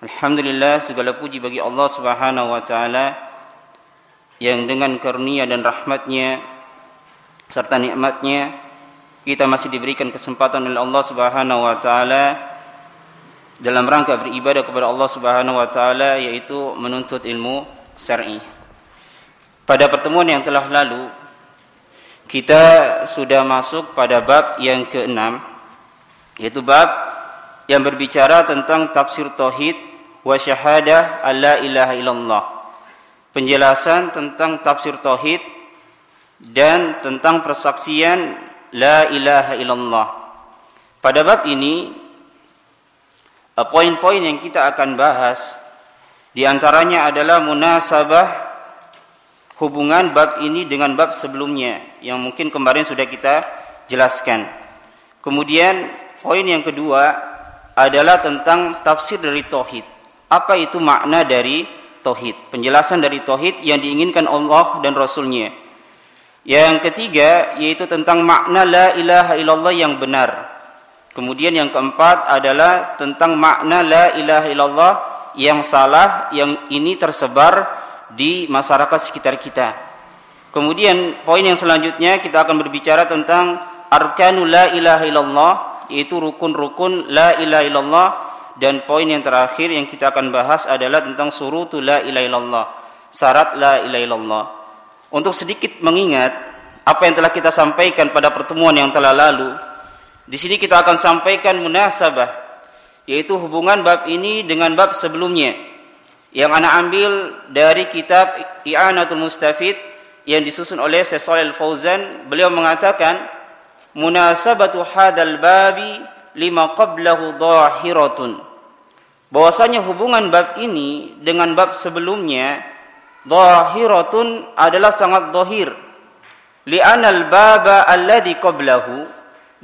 Alhamdulillah segala puji bagi Allah Subhanahu wa taala yang dengan karunia dan rahmatnya serta nikmatnya kita masih diberikan kesempatan oleh Allah Subhanahu wa taala dalam rangka beribadah kepada Allah Subhanahu wa taala yaitu menuntut ilmu syar'i. Pada pertemuan yang telah lalu kita sudah masuk pada bab yang keenam yaitu bab yang berbicara tentang tafsir tauhid wa syahadah alla ilaha illallah. Penjelasan tentang tafsir tauhid dan tentang persaksian la ilaha illallah. Pada bab ini eh, poin-poin yang kita akan bahas di antaranya adalah munasabah hubungan bab ini dengan bab sebelumnya yang mungkin kemarin sudah kita jelaskan. Kemudian poin yang kedua adalah tentang tafsir dari tauhid. Apa itu makna dari tauhid? Penjelasan dari tauhid yang diinginkan Allah dan Rasulnya. Yang ketiga yaitu tentang makna la ilaha illallah yang benar. Kemudian yang keempat adalah tentang makna la ilaha illallah yang salah yang ini tersebar di masyarakat sekitar kita. Kemudian poin yang selanjutnya kita akan berbicara tentang arkanul la ilaha illallah yaitu rukun-rukun la ilaha illallah dan poin yang terakhir yang kita akan bahas adalah tentang surutu la ilaha illallah. Syarat la ilaha illallah. Untuk sedikit mengingat apa yang telah kita sampaikan pada pertemuan yang telah lalu, di sini kita akan sampaikan munasabah yaitu hubungan bab ini dengan bab sebelumnya yang anak ambil dari kitab I'anatul Mustafid yang disusun oleh Syekh Shalal Fauzan beliau mengatakan munasabatu hadal babi lima qablahu dhahiratun bahwasanya hubungan bab ini dengan bab sebelumnya zahiratun adalah sangat zahir. Li'anal baba alladhi qablahu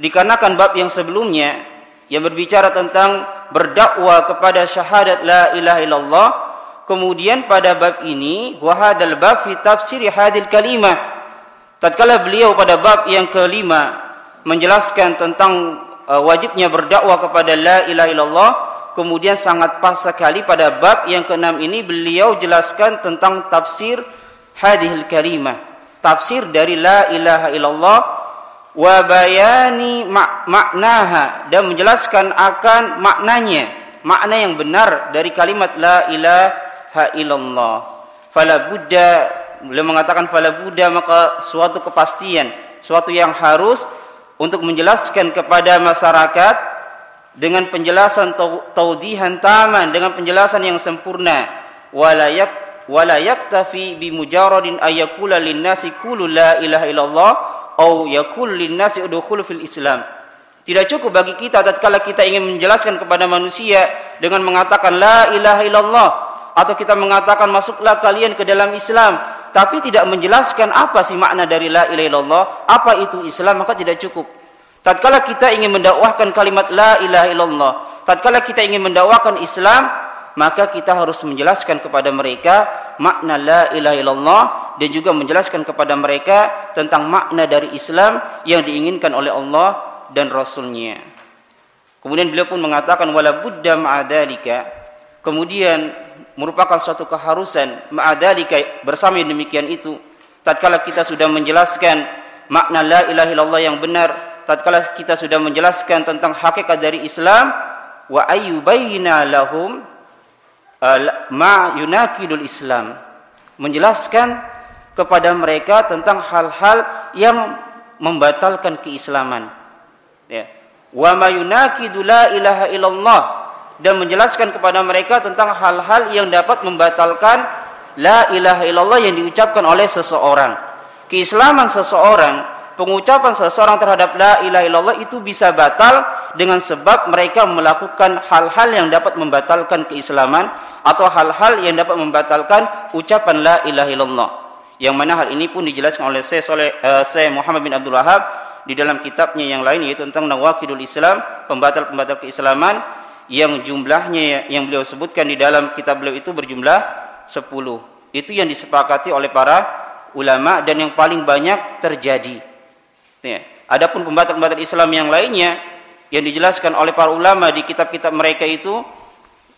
dikarenakan bab yang sebelumnya yang berbicara tentang berdakwah kepada syahadat la ilaha illallah kemudian pada bab ini wahadal bab fi tafsir hadil kalimah. Tatkala beliau pada bab yang kelima menjelaskan tentang uh, wajibnya berdakwah kepada la ilaha illallah kemudian sangat pas sekali pada bab yang keenam ini beliau jelaskan tentang tafsir hadhil kalimah. Tafsir dari la ilaha illallah wa bayani mak maknaha dan menjelaskan akan maknanya. Makna yang benar dari kalimat la ilaha illallah. Fala buddha beliau mengatakan fala buddha maka suatu kepastian suatu yang harus untuk menjelaskan kepada masyarakat dengan penjelasan taudihan taman dengan penjelasan yang sempurna. Walayak wala yaktafi bi mujarradin ayakula linnasi qulu la ilaha illallah au yakul linnasi udkhulu fil islam. Tidak cukup bagi kita tatkala kita ingin menjelaskan kepada manusia dengan mengatakan la ilaha illallah atau kita mengatakan masuklah kalian ke dalam Islam tapi tidak menjelaskan apa sih makna dari la ilaha illallah apa itu Islam maka tidak cukup Tatkala kita ingin mendakwahkan kalimat la ilaha illallah, tatkala kita ingin mendakwahkan Islam, maka kita harus menjelaskan kepada mereka makna la ilaha illallah dan juga menjelaskan kepada mereka tentang makna dari Islam yang diinginkan oleh Allah dan Rasulnya. Kemudian beliau pun mengatakan wala budda ma'adalika. Kemudian merupakan suatu keharusan ma'adalika bersama demikian itu. Tatkala kita sudah menjelaskan makna la ilaha illallah yang benar, tatkala kita sudah menjelaskan tentang hakikat dari Islam wa ayyubayna lahum ma yunakidul Islam. Menjelaskan kepada mereka tentang hal-hal yang membatalkan keislaman. Ya. Wa ma yunakidu la ilaha illallah. Dan menjelaskan kepada mereka tentang hal-hal yang dapat membatalkan la ilaha illallah yang diucapkan oleh seseorang keislaman seseorang pengucapan seseorang terhadap la ilaha illallah itu bisa batal dengan sebab mereka melakukan hal-hal yang dapat membatalkan keislaman atau hal-hal yang dapat membatalkan ucapan la ilaha illallah. Yang mana hal ini pun dijelaskan oleh Syekh Soleh uh, Muhammad bin Abdul Wahab di dalam kitabnya yang lain yaitu tentang Nawakidul Islam, pembatal-pembatal keislaman yang jumlahnya yang beliau sebutkan di dalam kitab beliau itu berjumlah 10. Itu yang disepakati oleh para ulama dan yang paling banyak terjadi. Ya. Adapun pembatal-pembatal Islam yang lainnya yang dijelaskan oleh para ulama di kitab-kitab mereka itu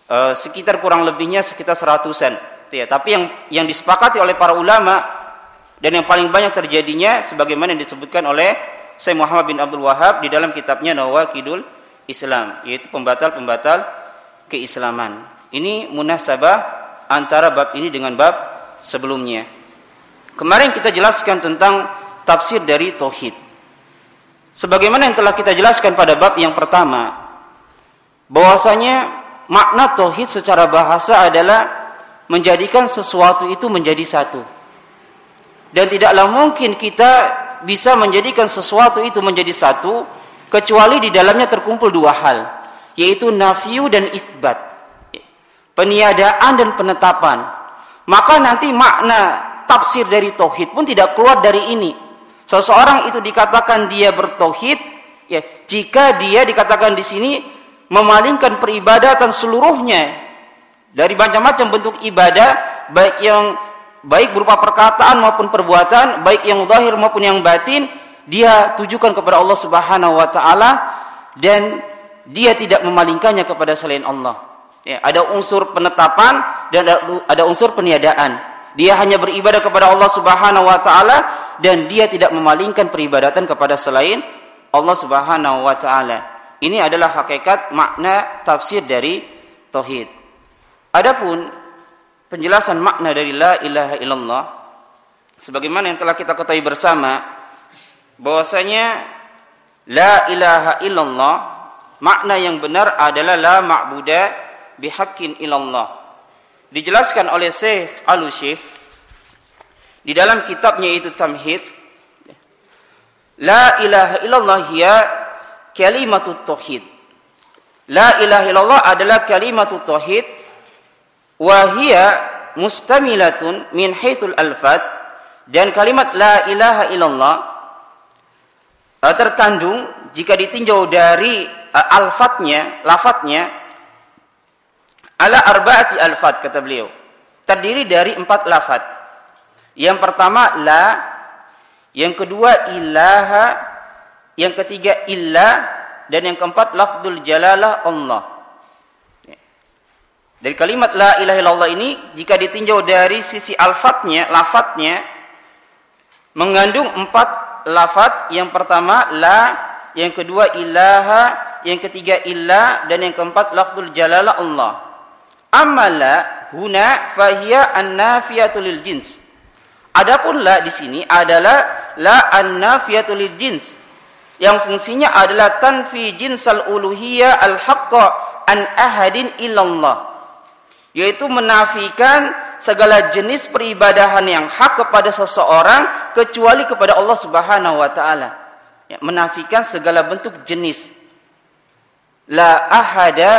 uh, sekitar kurang lebihnya sekitar seratusan. Ya, tapi yang yang disepakati oleh para ulama dan yang paling banyak terjadinya sebagaimana yang disebutkan oleh Syekh Muhammad bin Abdul Wahab di dalam kitabnya Nawakidul Islam, yaitu pembatal-pembatal keislaman. Ini munasabah antara bab ini dengan bab sebelumnya. Kemarin kita jelaskan tentang tafsir dari tauhid. Sebagaimana yang telah kita jelaskan pada bab yang pertama, bahwasanya makna tauhid secara bahasa adalah menjadikan sesuatu itu menjadi satu. Dan tidaklah mungkin kita bisa menjadikan sesuatu itu menjadi satu kecuali di dalamnya terkumpul dua hal, yaitu nafiu dan isbat. Peniadaan dan penetapan. Maka nanti makna tafsir dari tauhid pun tidak keluar dari ini. Seseorang itu dikatakan dia bertauhid ya jika dia dikatakan di sini memalingkan peribadatan seluruhnya dari macam-macam bentuk ibadah baik yang baik berupa perkataan maupun perbuatan baik yang zahir maupun yang batin dia tujukan kepada Allah Subhanahu wa taala dan dia tidak memalingkannya kepada selain Allah. Ya, ada unsur penetapan dan ada, unsur peniadaan. Dia hanya beribadah kepada Allah Subhanahu wa taala dan dia tidak memalingkan peribadatan kepada selain Allah Subhanahu wa taala. Ini adalah hakikat makna tafsir dari tauhid. Adapun penjelasan makna dari la ilaha illallah sebagaimana yang telah kita ketahui bersama bahwasanya la ilaha illallah makna yang benar adalah la ma'buda bihaqqin illallah. Dijelaskan oleh Syekh Al-Usyif di dalam kitabnya itu Tamhid La ilaha illallah hiya kalimatut tauhid. La ilaha illallah adalah kalimatut tauhid wa hiya mustamilatun min haitsul alfat dan kalimat la ilaha illallah uh, terkandung jika ditinjau dari uh, alfatnya, lafadznya ala arbaati alfat kata beliau. Terdiri dari empat lafaz. Yang pertama la, yang kedua ilaha, yang ketiga illa dan yang keempat lafzul jalalah Allah. Ya. Dari kalimat la ilaha illallah ini jika ditinjau dari sisi alfatnya, lafadznya mengandung empat lafat. Yang pertama la, yang kedua ilaha, yang ketiga illa dan yang keempat lafzul jalalah Allah. Amala huna fahiya an-nafiyatu lil jins. Adapun la di sini adalah la an-nafiyatu lil jins. Yang fungsinya adalah tanfi jinsal uluhiyah al-haqqa an ahadin illallah. Yaitu menafikan segala jenis peribadahan yang hak kepada seseorang kecuali kepada Allah Subhanahu wa taala. Ya, menafikan segala bentuk jenis. La ahada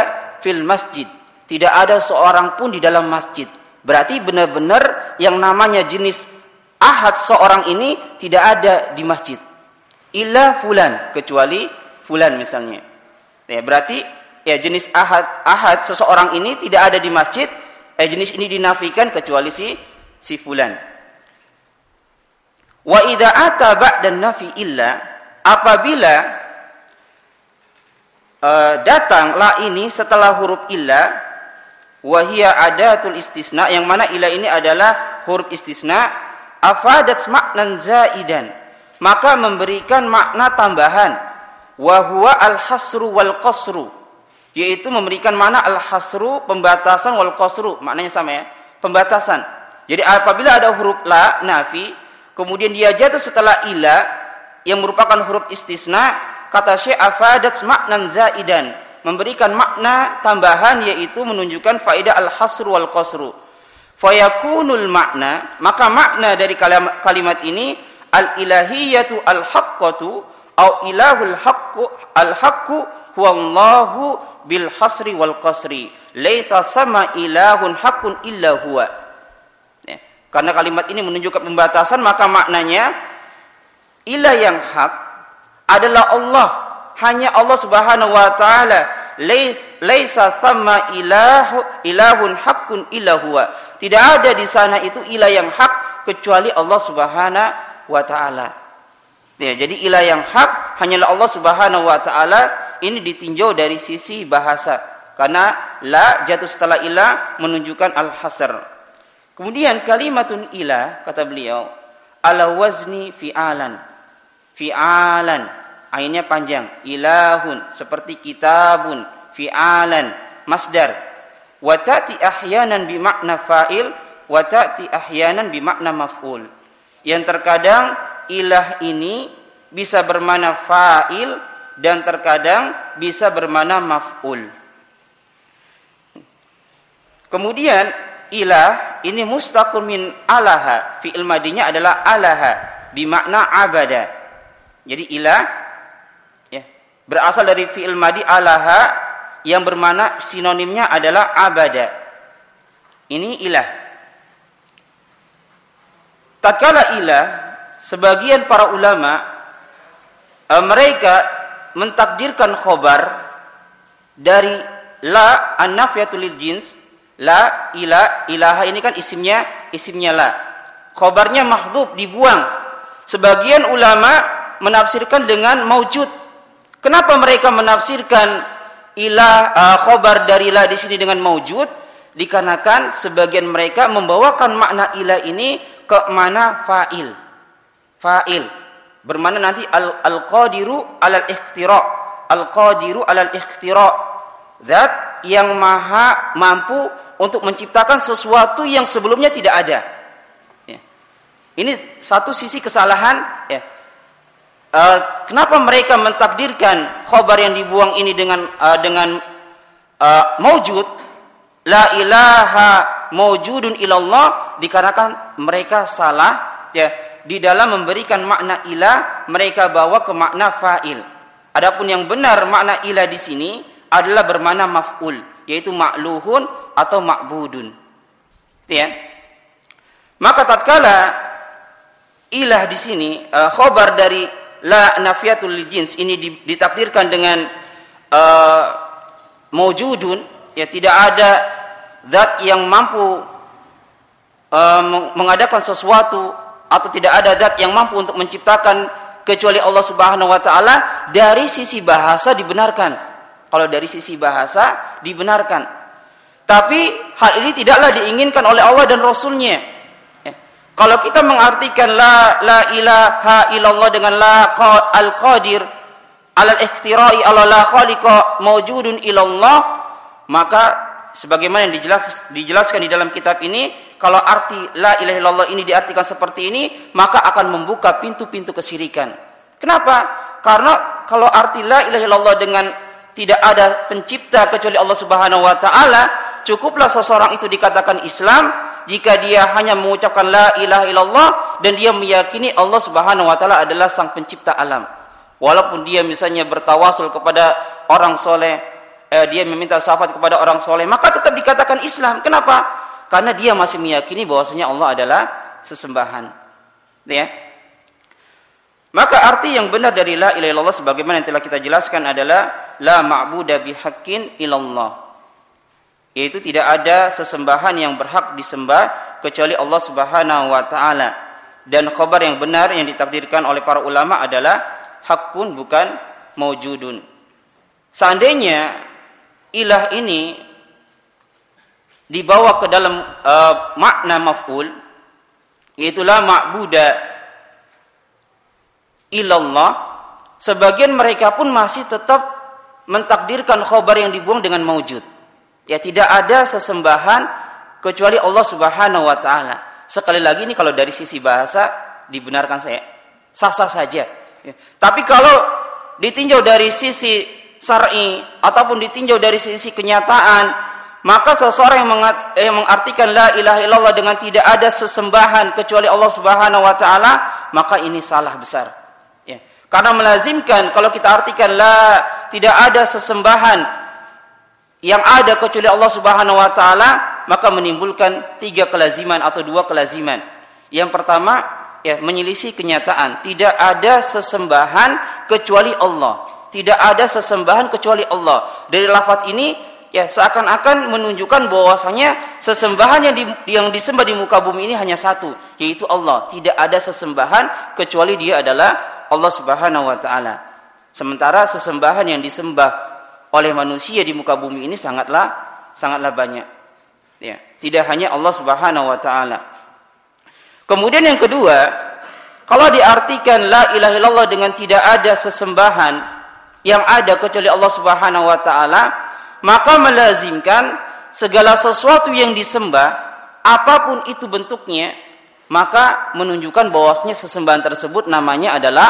fil masjid tidak ada seorang pun di dalam masjid berarti benar-benar yang namanya jenis ahad seorang ini tidak ada di masjid illa fulan kecuali fulan misalnya. Ya, berarti ya jenis ahad ahad seseorang ini tidak ada di masjid, eh jenis ini dinafikan kecuali si si fulan. Wa idza ata ba'da nafi illa apabila uh, datang la ini setelah huruf illa wahia adatul istisna yang mana illa ini adalah huruf istisna. Afadat maknan zaidan maka memberikan makna tambahan. Wahwa al-hasru wal qasru yaitu memberikan makna al-hasru pembatasan wal qasru maknanya sama ya pembatasan. Jadi apabila ada huruf la nafi kemudian dia jatuh setelah ila yang merupakan huruf istisna kata syekh afadat maknan zaidan memberikan makna tambahan yaitu menunjukkan faedah al-hasru wal qasru fayakunul makna maka makna dari kalimat ini al-ilahiyatu al-haqqatu au ilahul haqqu al-haqqu huwallahu bil hasri wal qasri. Laita sama ilahun haqqun illa huwa. Ya. karena kalimat ini menunjukkan pembatasan maka maknanya ilah yang hak adalah Allah hanya Allah Subhanahu wa taala laisa sama ilahu ilahun haqqun illa huwa tidak ada di sana itu ilah yang hak kecuali Allah Subhanahu wa taala. Ya, jadi ilah yang hak hanyalah Allah Subhanahu wa taala. Ini ditinjau dari sisi bahasa. karena la jatuh setelah ila menunjukkan al-hasr. Kemudian kalimatun ila kata beliau ala wazni fi'alan. Fi'alan. Ainnya panjang. Ilahun seperti kitabun. Fi'alan. Masdar. Wa ta'ti ahyanan bimakna fa'il wa ta'ti ahyanan bimakna maf'ul. Yang terkadang ilah ini bisa bermana fa'il dan terkadang bisa bermana maf'ul. Kemudian ilah ini mustaqul min alaha. Fi'il madinya adalah alaha bimakna abada. Jadi ilah berasal dari fi'il madi alaha yang bermakna sinonimnya adalah abada. Ini ilah. Tatkala ilah sebagian para ulama eh, mereka mentakdirkan khobar dari la an-nafiyatul jins La ila ilaha ini kan isimnya isimnya la. Khobarnya mahdhuf dibuang. Sebagian ulama menafsirkan dengan maujud. Kenapa mereka menafsirkan ilah uh, khobar dari la di sini dengan maujud? Dikarenakan sebagian mereka membawakan makna ilah ini ke mana fa'il. Fa'il bermana nanti al-qadiru al alal ikhtira. Al-qadiru alal ikhtira. Zat yang maha mampu untuk menciptakan sesuatu yang sebelumnya tidak ada. Ya. Ini satu sisi kesalahan. Ya. Uh, kenapa mereka mentakdirkan khobar yang dibuang ini dengan uh, dengan uh, maujud? La ilaha maujudun ilallah dikarenakan mereka salah ya di dalam memberikan makna ilah mereka bawa ke makna fa'il. Adapun yang benar makna ilah di sini adalah bermakna maf'ul yaitu makluhun atau makbudun. Ya. Maka tatkala ilah di sini uh, khobar dari la nafiatul jins ini ditakdirkan dengan uh, ya tidak ada zat yang mampu uh, mengadakan sesuatu atau tidak ada zat yang mampu untuk menciptakan kecuali Allah Subhanahu wa taala dari sisi bahasa dibenarkan. Kalau dari sisi bahasa dibenarkan. Tapi hal ini tidaklah diinginkan oleh Allah dan Rasulnya. Kalau kita mengartikan la la ilaha illallah dengan la al qadir al ikhtira'i ala la khaliqa mawjudun illallah maka sebagaimana yang dijelas, dijelaskan di dalam kitab ini kalau arti la ilaha illallah ini diartikan seperti ini maka akan membuka pintu-pintu kesirikan. Kenapa? Karena kalau arti la ilaha illallah dengan tidak ada pencipta kecuali Allah Subhanahu wa taala Cukuplah seseorang itu dikatakan Islam jika dia hanya mengucapkan la ilaha illallah dan dia meyakini Allah Subhanahu wa taala adalah sang pencipta alam. Walaupun dia misalnya bertawasul kepada orang soleh, eh, dia meminta syafaat kepada orang soleh, maka tetap dikatakan Islam. Kenapa? Karena dia masih meyakini bahwasanya Allah adalah sesembahan. Ya. Maka arti yang benar dari la ilaha illallah sebagaimana yang telah kita jelaskan adalah la ma'budu bihaqqin illallah yaitu tidak ada sesembahan yang berhak disembah kecuali Allah Subhanahu wa taala. Dan khabar yang benar yang ditakdirkan oleh para ulama adalah hak pun bukan maujudun seandainya ilah ini dibawa ke dalam uh, makna maf'ul yaitu la ma'buda illallah sebagian mereka pun masih tetap mentakdirkan khabar yang dibuang dengan maujud Ya tidak ada sesembahan kecuali Allah Subhanahu wa taala. Sekali lagi ini kalau dari sisi bahasa dibenarkan saya sah-sah saja. Ya. Tapi kalau ditinjau dari sisi syar'i ataupun ditinjau dari sisi kenyataan, maka seseorang yang, mengat, yang mengartikan la ilaha illallah dengan tidak ada sesembahan kecuali Allah Subhanahu wa taala, maka ini salah besar. Ya. Karena melazimkan kalau kita artikan la tidak ada sesembahan yang ada kecuali Allah Subhanahu wa taala maka menimbulkan tiga kelaziman atau dua kelaziman. Yang pertama ya menyelisih kenyataan, tidak ada sesembahan kecuali Allah. Tidak ada sesembahan kecuali Allah. Dari lafaz ini ya seakan-akan menunjukkan bahwasanya sesembahan yang di, yang disembah di muka bumi ini hanya satu, yaitu Allah. Tidak ada sesembahan kecuali Dia adalah Allah Subhanahu wa taala. Sementara sesembahan yang disembah oleh manusia di muka bumi ini sangatlah sangatlah banyak. Ya, tidak hanya Allah Subhanahu wa taala. Kemudian yang kedua, kalau diartikan la ilaha illallah dengan tidak ada sesembahan yang ada kecuali Allah Subhanahu wa taala, maka melazimkan segala sesuatu yang disembah apa pun itu bentuknya maka menunjukkan bahwasanya sesembahan tersebut namanya adalah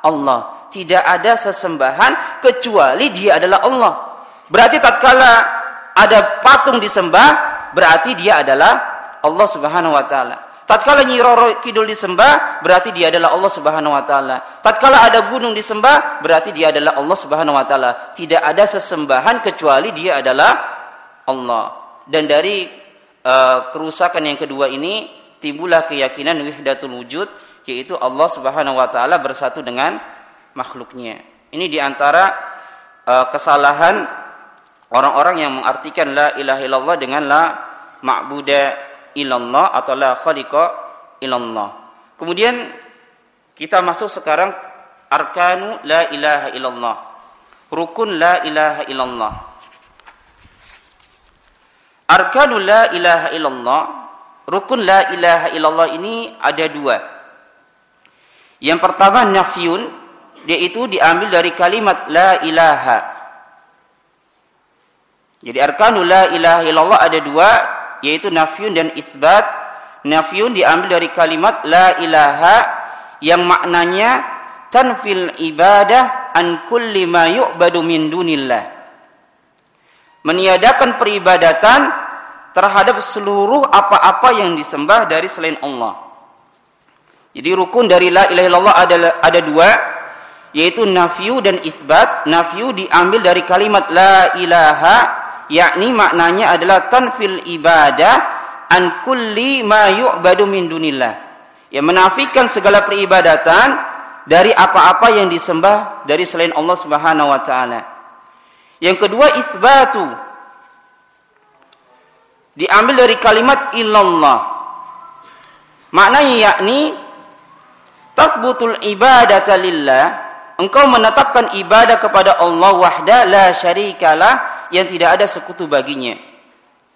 Allah. Tidak ada sesembahan kecuali dia adalah Allah. Berarti tatkala ada patung disembah, berarti dia adalah Allah Subhanahu wa taala. Tatkala Nyi Roro Kidul disembah, berarti dia adalah Allah Subhanahu wa taala. Tatkala ada gunung disembah, berarti dia adalah Allah Subhanahu wa taala. Tidak ada sesembahan kecuali dia adalah Allah. Dan dari uh, kerusakan yang kedua ini timbullah keyakinan wahdatul wujud yaitu Allah Subhanahu wa taala bersatu dengan makhluknya. Ini diantara uh, kesalahan orang-orang yang mengartikan la ilaha illallah dengan la ma'buda illallah atau la khaliqa illallah. Kemudian kita masuk sekarang arkanu la ilaha illallah. Rukun la ilaha illallah. Arkanu la ilaha illallah Rukun la ilaha illallah ini ada dua. Yang pertama nafyun, yaitu diambil dari kalimat la ilaha. Jadi arkanul la ilaha illallah ada dua, yaitu nafyun dan isbat. Nafyun diambil dari kalimat la ilaha yang maknanya tanfil ibadah an kulli ma yu'badu min dunillah. Meniadakan peribadatan terhadap seluruh apa-apa yang disembah dari selain Allah. Jadi rukun dari la ilaha illallah ada ada dua yaitu nafyu dan isbat. Nafyu diambil dari kalimat la ilaha yakni maknanya adalah tanfil ibadah an kulli ma yu'badu min dunillah. Menafikan segala peribadatan dari apa-apa yang disembah dari selain Allah Subhanahu wa taala. Yang kedua isbatu diambil dari kalimat illallah. Maknanya yakni tasbutul ibadata lillah, engkau menetapkan ibadah kepada Allah wahda la syarikalah yang tidak ada sekutu baginya.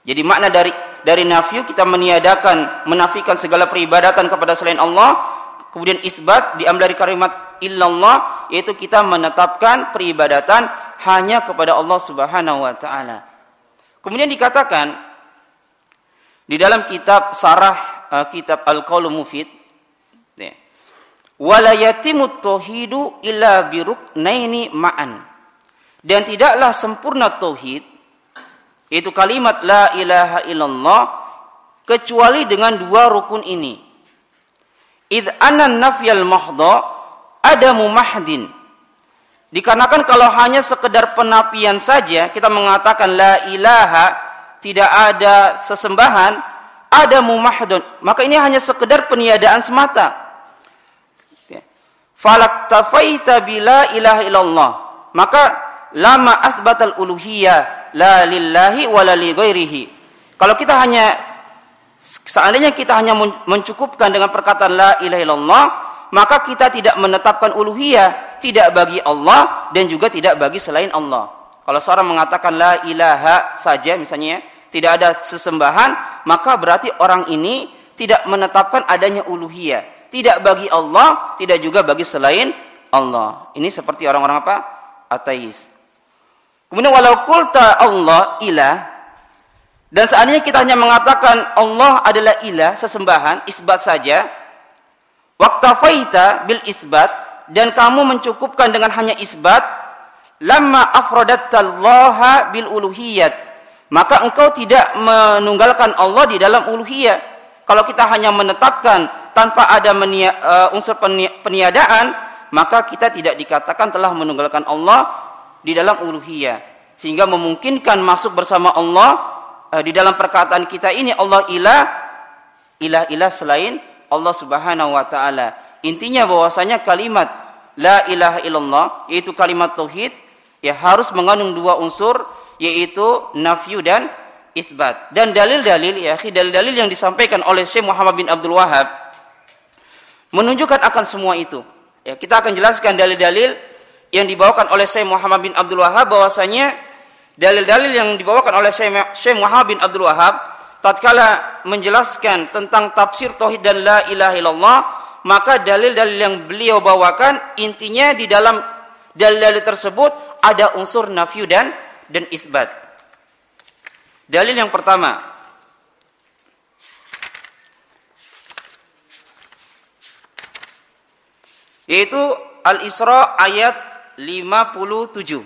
Jadi makna dari dari nafyu kita meniadakan, menafikan segala peribadatan kepada selain Allah. Kemudian isbat diambil dari kalimat illallah yaitu kita menetapkan peribadatan hanya kepada Allah Subhanahu wa taala. Kemudian dikatakan di dalam kitab Sarah uh, kitab Al-Qaul Mufid. Wala yatimut tauhidu illa biruknaini ma'an. Dan tidaklah sempurna tauhid itu kalimat la ilaha illallah kecuali dengan dua rukun ini. Id anan nafyal mahdha adamu mahdin. Dikarenakan kalau hanya sekedar penapian saja kita mengatakan la ilaha tidak ada sesembahan, ada mumahdun. Maka ini hanya sekedar peniadaan semata. Falak tafaita bila ilaha illallah. Maka lama asbatal uluhiyah la lillahi wa la li Kalau kita hanya seandainya kita hanya mencukupkan dengan perkataan la ilaha illallah, maka kita tidak menetapkan uluhiyah tidak bagi Allah dan juga tidak bagi selain Allah. Kalau seorang mengatakan la ilaha saja misalnya tidak ada sesembahan, maka berarti orang ini tidak menetapkan adanya uluhiyah. Tidak bagi Allah, tidak juga bagi selain Allah. Ini seperti orang-orang apa? Ateis. Kemudian walau kulta Allah ilah dan seandainya kita hanya mengatakan Allah adalah ilah, sesembahan, isbat saja. Waktafaita bil isbat dan kamu mencukupkan dengan hanya isbat lamma afradattallaha bil uluhiyat maka engkau tidak menunggalkan Allah di dalam uluhiyah kalau kita hanya menetapkan tanpa ada menia, uh, unsur peniadaan maka kita tidak dikatakan telah menunggalkan Allah di dalam uluhiyah. Sehingga memungkinkan masuk bersama Allah uh, di dalam perkataan kita ini Allah ilah ilah-ilah selain Allah Subhanahu wa taala. Intinya bahwasanya kalimat la ilaha illallah yaitu kalimat tauhid ya harus mengandung dua unsur yaitu nafyu dan isbat. Dan dalil-dalil ya, dalil-dalil yang disampaikan oleh Syekh Muhammad bin Abdul Wahab menunjukkan akan semua itu. Ya, kita akan jelaskan dalil-dalil yang dibawakan oleh Syekh Muhammad bin Abdul Wahab bahwasanya dalil-dalil yang dibawakan oleh Syekh Muhammad bin Abdul Wahab tatkala menjelaskan tentang tafsir tauhid dan la ilaha illallah maka dalil-dalil yang beliau bawakan intinya di dalam dalil-dalil tersebut ada unsur nafyu dan dan isbat. Dalil yang pertama yaitu Al-Isra ayat 57.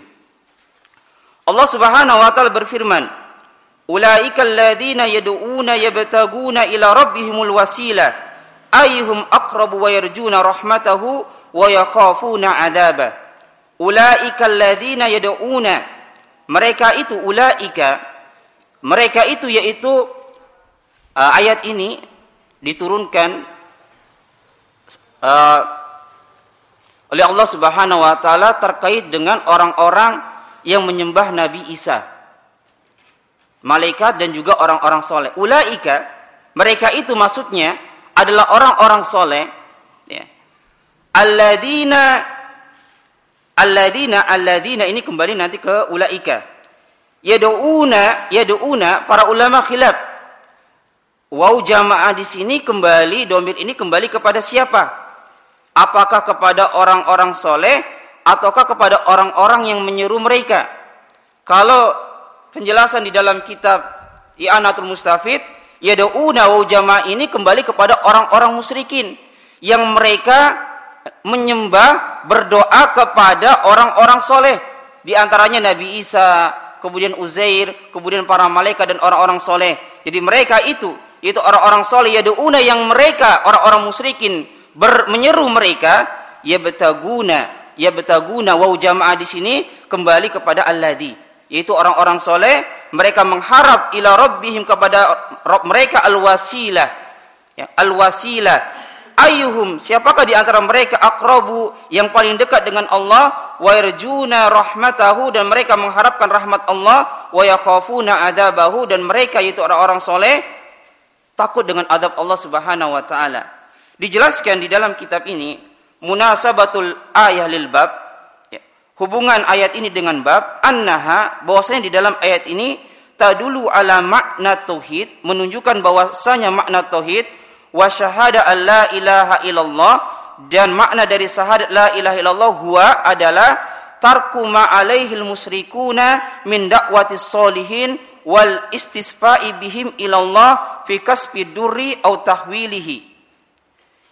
Allah Subhanahu wa taala berfirman, "Ulaikal ladzina yad'una yabtaguna ila rabbihimul wasilah ayyuhum aqrabu wa yarjuna rahmatahu wa yakhafuna 'adzaba." Ulaikal ladzina yad'una mereka itu ulaika mereka itu yaitu uh, ayat ini diturunkan uh, oleh Allah Subhanahu wa taala terkait dengan orang-orang yang menyembah Nabi Isa. Malaikat dan juga orang-orang soleh. Ulaika, mereka itu maksudnya adalah orang-orang soleh. Ya. Alladina, alladina, alladina ini kembali nanti ke ulaika. Yadu'una, yadu'una, para ulama khilaf. Wow jamaah di sini kembali, domir ini kembali kepada siapa? Apakah kepada orang-orang soleh ataukah kepada orang-orang yang menyeru mereka? Kalau penjelasan di dalam kitab I'anatul Mustafid, yad'una wa jamaah ini kembali kepada orang-orang musyrikin yang mereka menyembah berdoa kepada orang-orang soleh di antaranya Nabi Isa, kemudian Uzair, kemudian para malaikat dan orang-orang soleh. Jadi mereka itu, itu orang-orang soleh yad'una yang mereka orang-orang musyrikin ber, menyeru mereka ya betaguna ya betaguna wau jamaah di sini kembali kepada alladhi. Yaitu orang-orang soleh mereka mengharap ila rabbihim kepada Rob mereka al-wasilah. Ya, al-wasilah ayyuhum siapakah di antara mereka akrabu yang paling dekat dengan Allah? Wa yarjuna rahmatahu dan mereka mengharapkan rahmat Allah. Wa yakhafuna adabahu dan mereka yaitu orang-orang soleh takut dengan adab Allah Subhanahu wa taala. Dijelaskan di dalam kitab ini munasabatul ayah lil bab ya, hubungan ayat ini dengan bab annaha bahwasanya di dalam ayat ini tadulu ala makna tauhid menunjukkan bahwasanya makna tauhid wa syahada alla ilaha illallah. Dan makna dari syahadat la ilaha illallah huwa adalah tarku ma alaihil musyrikuna min da'wati solihin wal istisfa'i bihim ilallah fi kasbi durri au tahwilihi.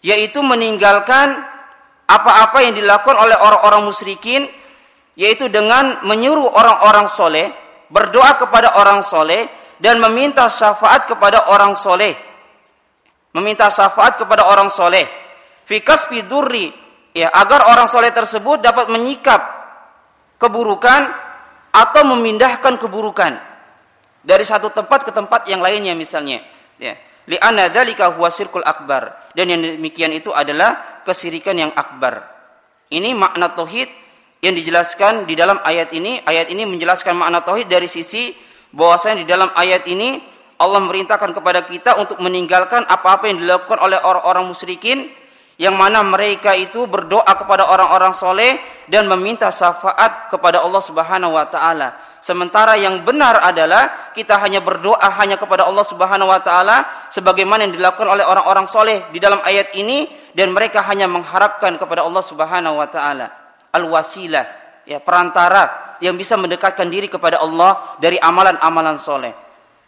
Yaitu meninggalkan apa-apa yang dilakukan oleh orang-orang musyrikin yaitu dengan menyuruh orang-orang soleh berdoa kepada orang soleh dan meminta syafaat kepada orang soleh meminta syafaat kepada orang soleh. Fikas piduri ya agar orang soleh tersebut dapat menyikap keburukan atau memindahkan keburukan dari satu tempat ke tempat yang lainnya misalnya ya. Li'anna dzalika huwa syirkul akbar. Dan yang demikian itu adalah kesirikan yang akbar. Ini makna tauhid yang dijelaskan di dalam ayat ini. Ayat ini menjelaskan makna tauhid dari sisi bahwasanya di dalam ayat ini Allah merintahkan kepada kita untuk meninggalkan apa-apa yang dilakukan oleh orang-orang musyrikin yang mana mereka itu berdoa kepada orang-orang soleh dan meminta syafaat kepada Allah Subhanahu wa taala. Sementara yang benar adalah kita hanya berdoa hanya kepada Allah Subhanahu wa taala sebagaimana yang dilakukan oleh orang-orang soleh di dalam ayat ini dan mereka hanya mengharapkan kepada Allah Subhanahu wa taala al-wasilah ya perantara yang bisa mendekatkan diri kepada Allah dari amalan-amalan soleh.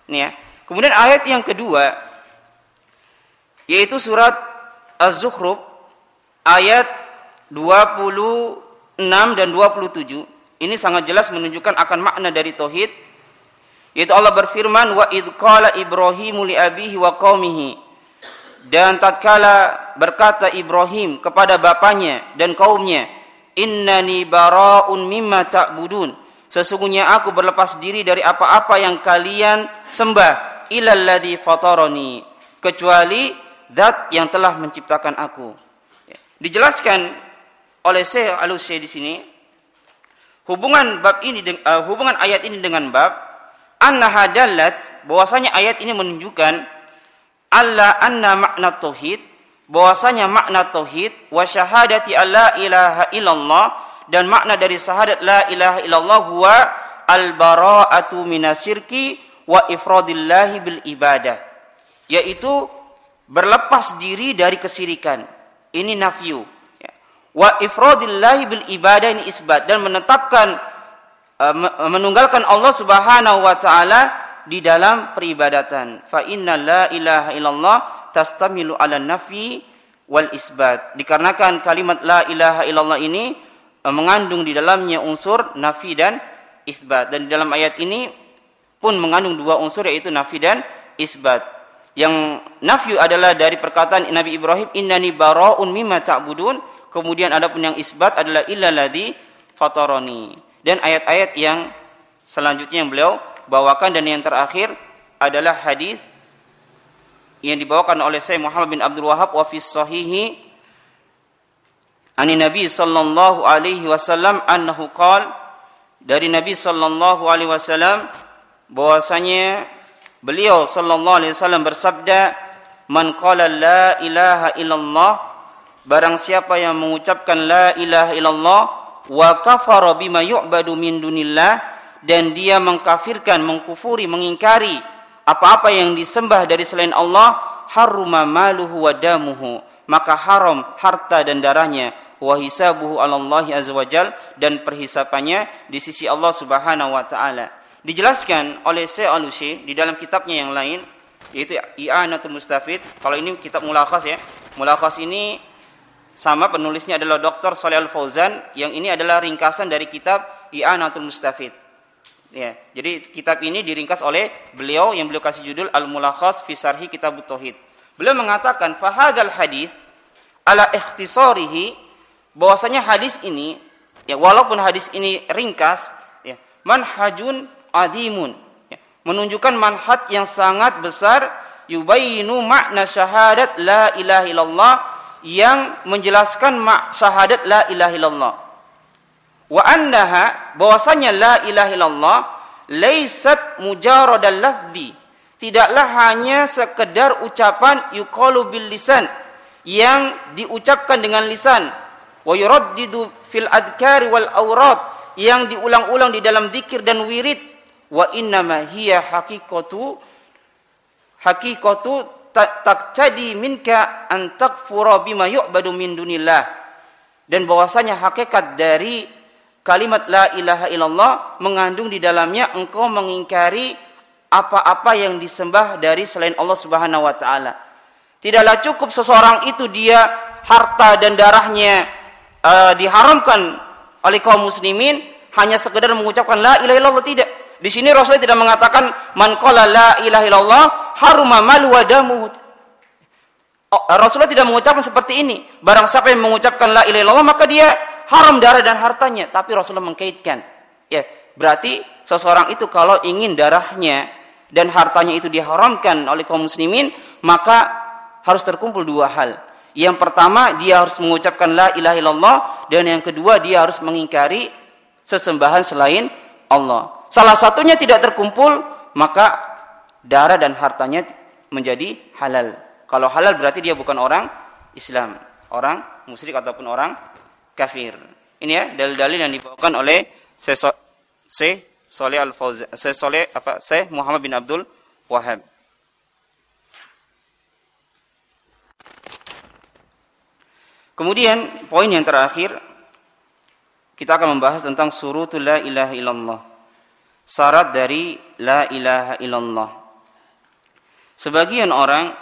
Nih ya. Kemudian ayat yang kedua yaitu surat Az-Zukhruf ayat 26 dan 27 ini sangat jelas menunjukkan akan makna dari tauhid. Yaitu Allah berfirman wa id qala Ibrahimu li abihi wa qaumihi. Dan tatkala berkata Ibrahim kepada bapaknya dan kaumnya, "Innani bara'un mimma ta'budun." Sesungguhnya aku berlepas diri dari apa-apa yang kalian sembah ilal ladzi fatarani, kecuali zat yang telah menciptakan aku. Dijelaskan oleh Syekh al di sini hubungan bab ini uh, hubungan ayat ini dengan bab annaha dallat bahwasanya ayat ini menunjukkan alla anna makna tauhid bahwasanya makna tauhid wa syahadati alla ilaha illallah dan makna dari syahadat la ilaha illallah huwa al-bara'atu minasyirki wa ifradillahi bil ibadah yaitu berlepas diri dari kesirikan. Ini nafyu. Ya. wa ifradillahi bil ibadah ini isbat dan menetapkan uh, menunggalkan Allah Subhanahu wa taala di dalam peribadatan. Fa inna la ilaha illallah tastamilu ala nafi wal isbat. Dikarenakan kalimat la ilaha illallah ini uh, mengandung di dalamnya unsur nafi dan isbat. Dan dalam ayat ini pun mengandung dua unsur yaitu nafi dan isbat. Yang nafi adalah dari perkataan Nabi Ibrahim innani bara'un mimma ta'budun, kemudian adapun yang isbat adalah illalladzi fatarani. Dan ayat-ayat yang selanjutnya yang beliau bawakan dan yang terakhir adalah hadis yang dibawakan oleh Syekh Muhammad bin Abdul Wahab wa fi sahihi ani Nabi sallallahu alaihi wasallam annahu qala dari Nabi sallallahu alaihi wasallam bahwasanya beliau sallallahu alaihi wasallam bersabda man qala la ilaha illallah barang siapa yang mengucapkan la ilaha illallah wa kafara bima yu'badu min dunillah dan dia mengkafirkan mengkufuri mengingkari apa-apa yang disembah dari selain Allah haruma maluhu wa damuhu maka haram harta dan darahnya wa hisabuhu 'ala Allah azza wajal dan perhisapannya di sisi Allah Subhanahu wa taala. Dijelaskan oleh Syekh Alusi di dalam kitabnya yang lain yaitu I'anatul Mustafid. Kalau ini kitab mulakhas ya. Mulakhas ini sama penulisnya adalah Dr. Saleh Al Fauzan yang ini adalah ringkasan dari kitab I'anatul Mustafid. Ya, jadi kitab ini diringkas oleh beliau yang beliau kasih judul Al Mulakhas fi Sarhi Kitab Tauhid. Beliau mengatakan fahadal hadis ala ikhtisarihi bahwasanya hadis ini ya walaupun hadis ini ringkas ya manhajun adimun ya, menunjukkan manhaj yang sangat besar. Yubayinu makna syahadat la ilaha illallah yang menjelaskan mak syahadat la ilaha illallah. Wa annaha bahwasanya la ilaha illallah laisat mujaradal lafzi. Tidaklah hanya sekedar ucapan yuqalu bil lisan yang diucapkan dengan lisan. Wa yuraddidu fil adkari wal awrad yang diulang-ulang di dalam zikir dan wirid wa innama hiya haqiqatu haqiqatu taqtadi minka an takfura bima yu'badu min dunillah dan bahwasanya hakikat dari kalimat la ilaha illallah mengandung di dalamnya engkau mengingkari apa-apa yang disembah dari selain Allah Subhanahu wa taala. Tidaklah cukup seseorang itu dia harta dan darahnya uh, diharamkan oleh kaum muslimin hanya sekedar mengucapkan la ilaha illallah tidak. Di sini Rasulullah tidak mengatakan man qala la ilaha illallah haruma malu wa. Oh, Rasulullah tidak mengucapkan seperti ini. Barang siapa yang mengucapkan la ilaha illallah maka dia haram darah dan hartanya. Tapi Rasulullah mengkaitkan. Ya, berarti seseorang itu kalau ingin darahnya dan hartanya itu diharamkan oleh kaum muslimin, maka harus terkumpul dua hal. Yang pertama dia harus mengucapkan la ilaha illallah dan yang kedua dia harus mengingkari sesembahan selain Allah. Salah satunya tidak terkumpul maka darah dan hartanya menjadi halal. Kalau halal berarti dia bukan orang Islam, orang musyrik ataupun orang kafir. Ini ya dalil-dalil yang dibawakan oleh Syekh Soleh Al Fauzan, apa Syekh Muhammad bin Abdul Wahab. Kemudian poin yang terakhir kita akan membahas tentang surutul la ilaha illallah. Syarat dari la ilaha illallah. Sebagian orang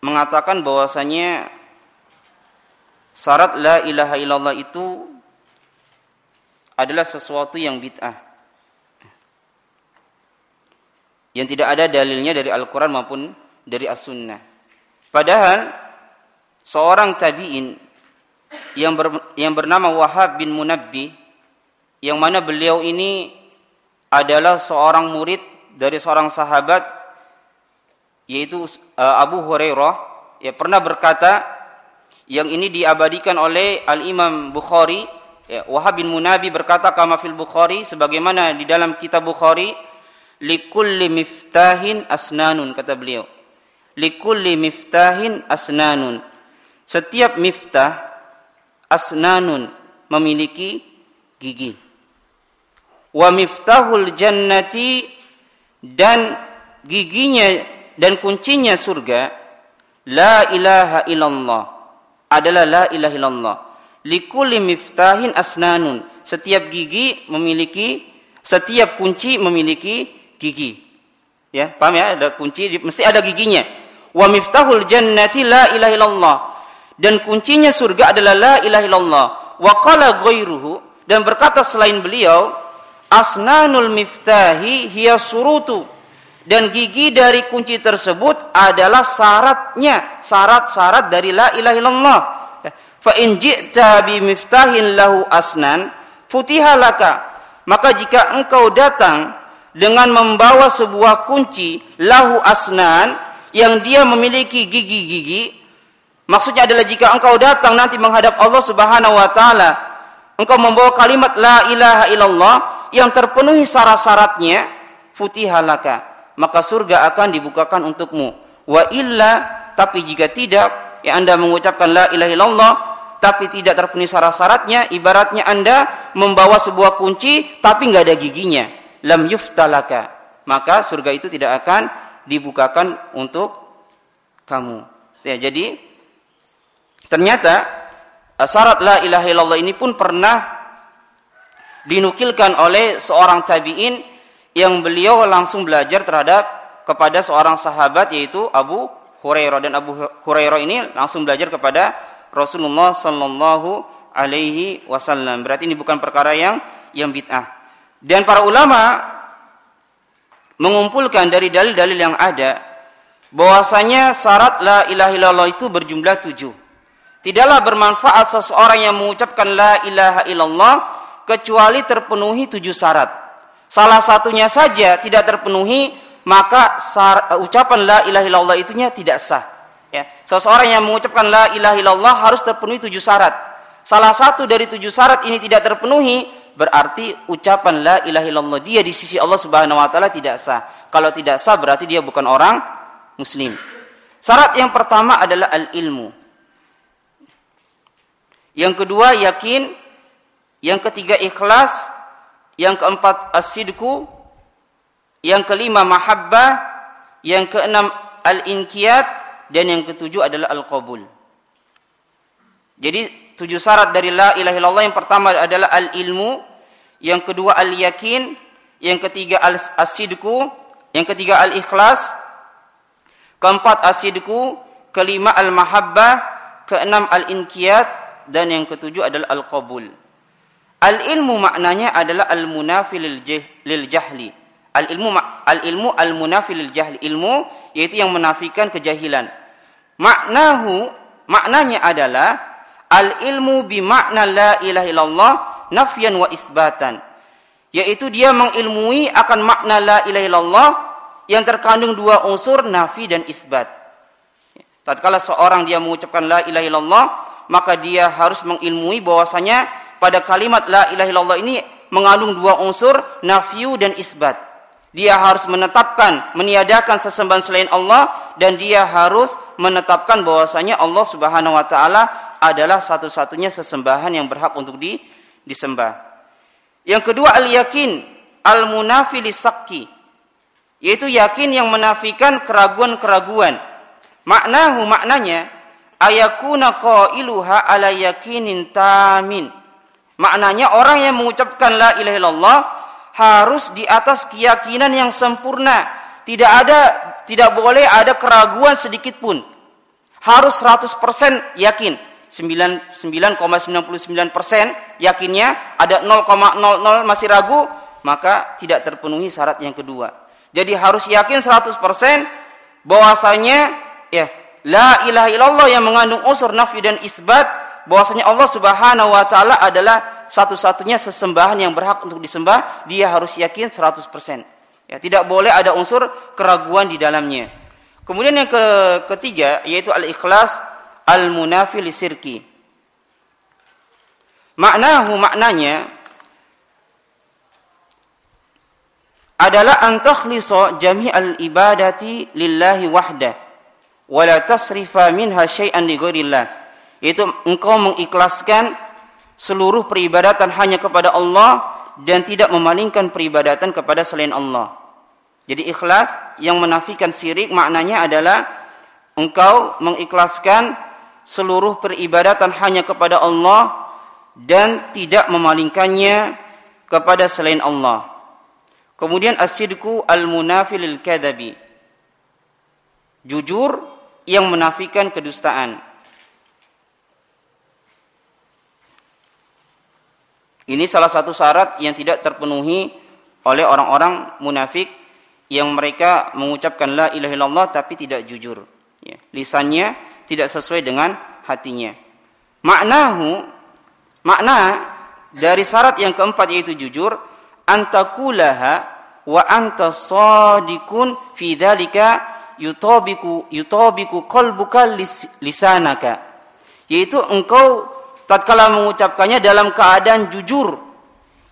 mengatakan bahwasanya syarat la ilaha illallah itu adalah sesuatu yang bid'ah. Yang tidak ada dalilnya dari Al-Quran maupun dari As-Sunnah. Padahal seorang tabi'in yang ber, yang bernama Wahab bin Munabbi yang mana beliau ini adalah seorang murid dari seorang sahabat yaitu uh, Abu Hurairah. Ya pernah berkata yang ini diabadikan oleh Al Imam Bukhari. Ya, Wahab bin Munabi berkata kama fil Bukhari sebagaimana di dalam kitab Bukhari likulli miftahin asnanun kata beliau. Likulli miftahin asnanun. Setiap miftah asnanun memiliki gigi. Wa miftahul jannati dan giginya dan kuncinya surga la ilaha illallah adalah la ilaha illallah. Likulli miftahin asnanun. Setiap gigi memiliki setiap kunci memiliki gigi. Ya, paham ya? Ada kunci mesti ada giginya. Wa miftahul jannati la ilaha illallah. Dan kuncinya surga adalah la ilaha illallah. Wa qala ghairuhu dan berkata selain beliau, asnanul miftahi hiya surutu. Dan gigi dari kunci tersebut adalah syaratnya, syarat-syarat dari la ilaha illallah. Fa in ji'ta bi miftahin lahu asnan futihalaka. Maka jika engkau datang dengan membawa sebuah kunci lahu asnan yang dia memiliki gigi-gigi, maksudnya adalah jika engkau datang nanti menghadap Allah Subhanahu wa taala engkau membawa kalimat la ilaha illallah yang terpenuhi syarat-syaratnya, futihalaka, maka surga akan dibukakan untukmu. Wa illa, tapi jika tidak, ya Anda mengucapkan la ilaha illallah, tapi tidak terpenuhi syarat-syaratnya, ibaratnya Anda membawa sebuah kunci, tapi nggak ada giginya. Lam yuftalaka. Maka surga itu tidak akan dibukakan untuk kamu. Ya, jadi ternyata syarat la ilaha illallah ini pun pernah dinukilkan oleh seorang tabi'in yang beliau langsung belajar terhadap kepada seorang sahabat yaitu Abu Hurairah dan Abu Hurairah ini langsung belajar kepada Rasulullah sallallahu alaihi wasallam. Berarti ini bukan perkara yang yang bid'ah. Dan para ulama mengumpulkan dari dalil-dalil yang ada bahwasanya syarat la ilaha illallah itu berjumlah tujuh. Tidaklah bermanfaat seseorang yang mengucapkan la ilaha illallah kecuali terpenuhi tujuh syarat. Salah satunya saja tidak terpenuhi, maka ucapan la ilaha illallah itunya tidak sah. Ya. Seseorang yang mengucapkan la ilaha illallah harus terpenuhi tujuh syarat. Salah satu dari tujuh syarat ini tidak terpenuhi, berarti ucapan la ilaha illallah dia di sisi Allah Subhanahu wa taala tidak sah. Kalau tidak sah berarti dia bukan orang muslim. Syarat yang pertama adalah al-ilmu. Yang kedua yakin, yang ketiga ikhlas, yang keempat asidku, yang kelima mahabbah, yang keenam al-inkiyat dan yang ketujuh adalah al-qabul. Jadi tujuh syarat dari la ilaha illallah. Yang pertama adalah al-ilmu, yang kedua al-yakin, yang ketiga al-asidku, yang ketiga al-ikhlas, keempat asidku, kelima al-mahabbah, keenam al-inkiyat, dan yang ketujuh adalah al-qabul. Al-ilmu maknanya adalah al-munafi lil jahli. Al-ilmu al-ilmu al-munafi lil jahli. Ilmu yaitu yang menafikan kejahilan. Maknahu maknanya adalah al-ilmu bi makna la ilaha illallah nafyan wa isbatan. Yaitu dia mengilmui akan makna la ilaha illallah yang terkandung dua unsur nafi dan isbat. Tatkala seorang dia mengucapkan la ilaha illallah maka dia harus mengilmui bahwasanya pada kalimat la ilaha illallah ini mengandung dua unsur nafyu dan isbat. Dia harus menetapkan, meniadakan sesembahan selain Allah dan dia harus menetapkan bahwasanya Allah Subhanahu wa taala adalah satu-satunya sesembahan yang berhak untuk di, disembah. Yang kedua al-yakin al-munafi lisakki yaitu yakin yang menafikan keraguan-keraguan. Maknahu maknanya ayakuna qailuha ala yakinin tamin. Maknanya orang yang mengucapkan la ilaha illallah harus di atas keyakinan yang sempurna. Tidak ada tidak boleh ada keraguan sedikit pun. Harus 100% yakin. 99,99% yakinnya ada 0,00 masih ragu maka tidak terpenuhi syarat yang kedua. Jadi harus yakin 100% bahwasanya ya la ilaha illallah yang mengandung unsur nafi dan isbat bahwasanya Allah Subhanahu wa taala adalah satu-satunya sesembahan yang berhak untuk disembah, dia harus yakin 100%. Ya, tidak boleh ada unsur keraguan di dalamnya. Kemudian yang ke ketiga yaitu al-ikhlas al-munafi lisirki. Maknahu maknanya adalah antakhlisa jami'al ibadati lillahi wahdah wala tasrifa minha syai'an li ghairillah. Itu engkau mengikhlaskan seluruh peribadatan hanya kepada Allah dan tidak memalingkan peribadatan kepada selain Allah. Jadi ikhlas yang menafikan syirik maknanya adalah engkau mengikhlaskan seluruh peribadatan hanya kepada Allah dan tidak memalingkannya kepada selain Allah. Kemudian asidku al-munafilil kadabi. Jujur yang menafikan kedustaan. Ini salah satu syarat yang tidak terpenuhi oleh orang-orang munafik yang mereka mengucapkan la ilaha illallah tapi tidak jujur. Ya, lisannya tidak sesuai dengan hatinya. Maknahu, makna dari syarat yang keempat yaitu jujur, antakulaha wa anta sadikun fi dzalika yutabiku yutabiku qalbuka lisanaka. Yaitu engkau tatkala mengucapkannya dalam keadaan jujur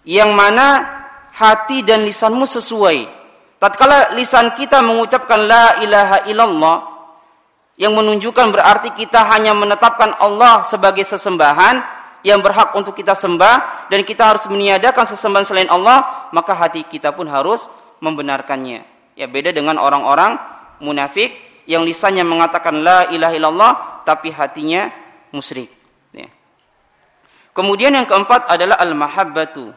yang mana hati dan lisanmu sesuai. Tatkala lisan kita mengucapkan la ilaha illallah yang menunjukkan berarti kita hanya menetapkan Allah sebagai sesembahan yang berhak untuk kita sembah dan kita harus meniadakan sesembahan selain Allah, maka hati kita pun harus membenarkannya. Ya beda dengan orang-orang munafik yang lisannya mengatakan la ilaha illallah tapi hatinya musyrik. Kemudian yang keempat adalah al-mahabbatu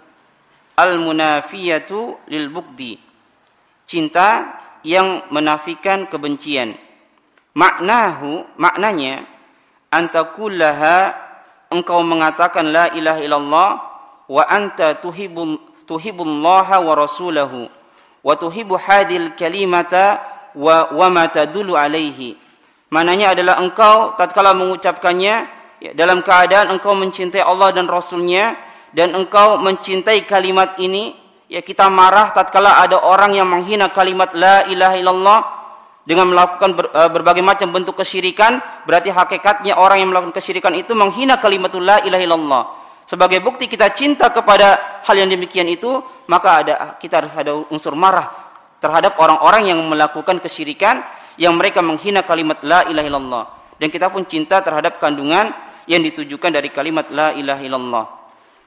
al-munafiyatu lil bukdi. Cinta yang menafikan kebencian. Maknahu, maknanya antakullaha engkau mengatakan la ilaha illallah wa anta tuhibun tuhibullaha wa rasulahu wa tuhibu hadil kalimata wa wa ma tadullu alaihi. Mananya adalah engkau tatkala mengucapkannya ya, dalam keadaan engkau mencintai Allah dan Rasulnya dan engkau mencintai kalimat ini ya kita marah tatkala ada orang yang menghina kalimat la ilaha illallah dengan melakukan ber, uh, berbagai macam bentuk kesyirikan berarti hakikatnya orang yang melakukan kesyirikan itu menghina kalimat la ilaha illallah. Sebagai bukti kita cinta kepada hal yang demikian itu maka ada kita harus ada unsur marah terhadap orang-orang yang melakukan kesyirikan yang mereka menghina kalimat la ilaha illallah. Dan kita pun cinta terhadap kandungan yang ditujukan dari kalimat la ilaha illallah.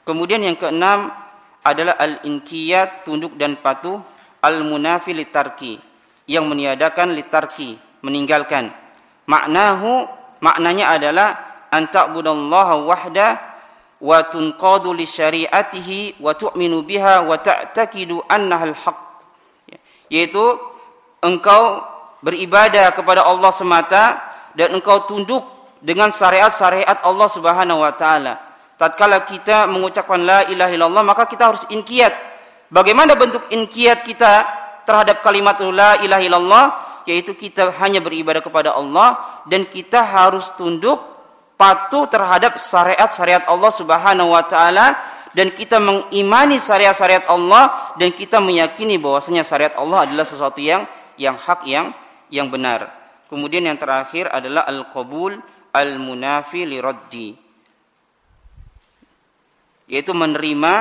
Kemudian yang keenam adalah al-inqiyat tunduk dan patuh al-munafi litarki yang meniadakan litarki meninggalkan. Maknahu maknanya adalah anta'budallaha wahda wa tunqadu li syari'atihi wa tu'minu biha wa ta'taqidu annahal haq. Yaitu engkau beribadah kepada Allah semata dan engkau tunduk dengan syariat-syariat Allah Subhanahu wa taala. Tatkala kita mengucapkan la ilaha illallah maka kita harus inqiyat. Bagaimana bentuk inqiyat kita terhadap kalimat la ilaha illallah yaitu kita hanya beribadah kepada Allah dan kita harus tunduk patuh terhadap syariat-syariat Allah Subhanahu wa taala dan kita mengimani syariat-syariat Allah dan kita meyakini bahwasanya syariat Allah adalah sesuatu yang yang hak yang yang benar. Kemudian yang terakhir adalah al-qabul al-munafi liraddi yaitu menerima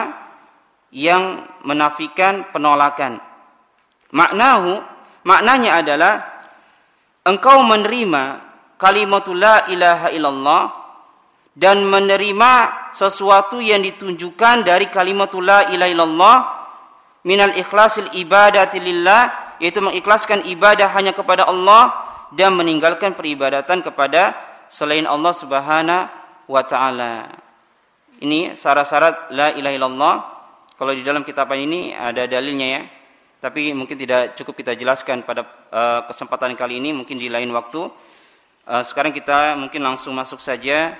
yang menafikan penolakan. Maknahu, maknanya adalah engkau menerima kalimatul la ilaha illallah dan menerima sesuatu yang ditunjukkan dari kalimatul la ilaha illallah minal ikhlasil ibadati lillah yaitu mengikhlaskan ibadah hanya kepada Allah dan meninggalkan peribadatan kepada selain Allah Subhanahu wa taala. Ini syarat-syarat la ilaha illallah. Kalau di dalam kitab ini ada dalilnya ya. Tapi mungkin tidak cukup kita jelaskan pada uh, kesempatan kali ini, mungkin di lain waktu. Uh, sekarang kita mungkin langsung masuk saja